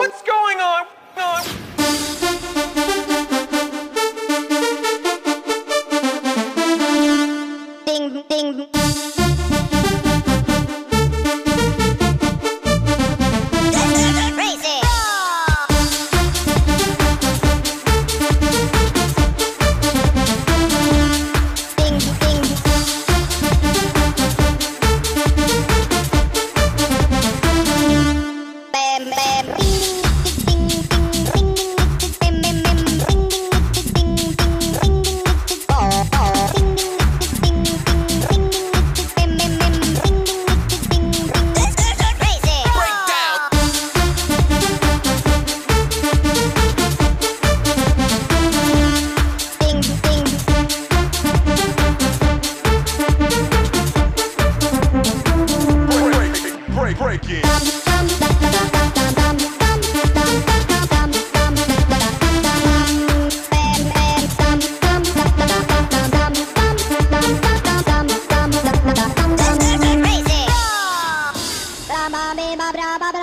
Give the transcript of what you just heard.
What's going on? ba ba crazy.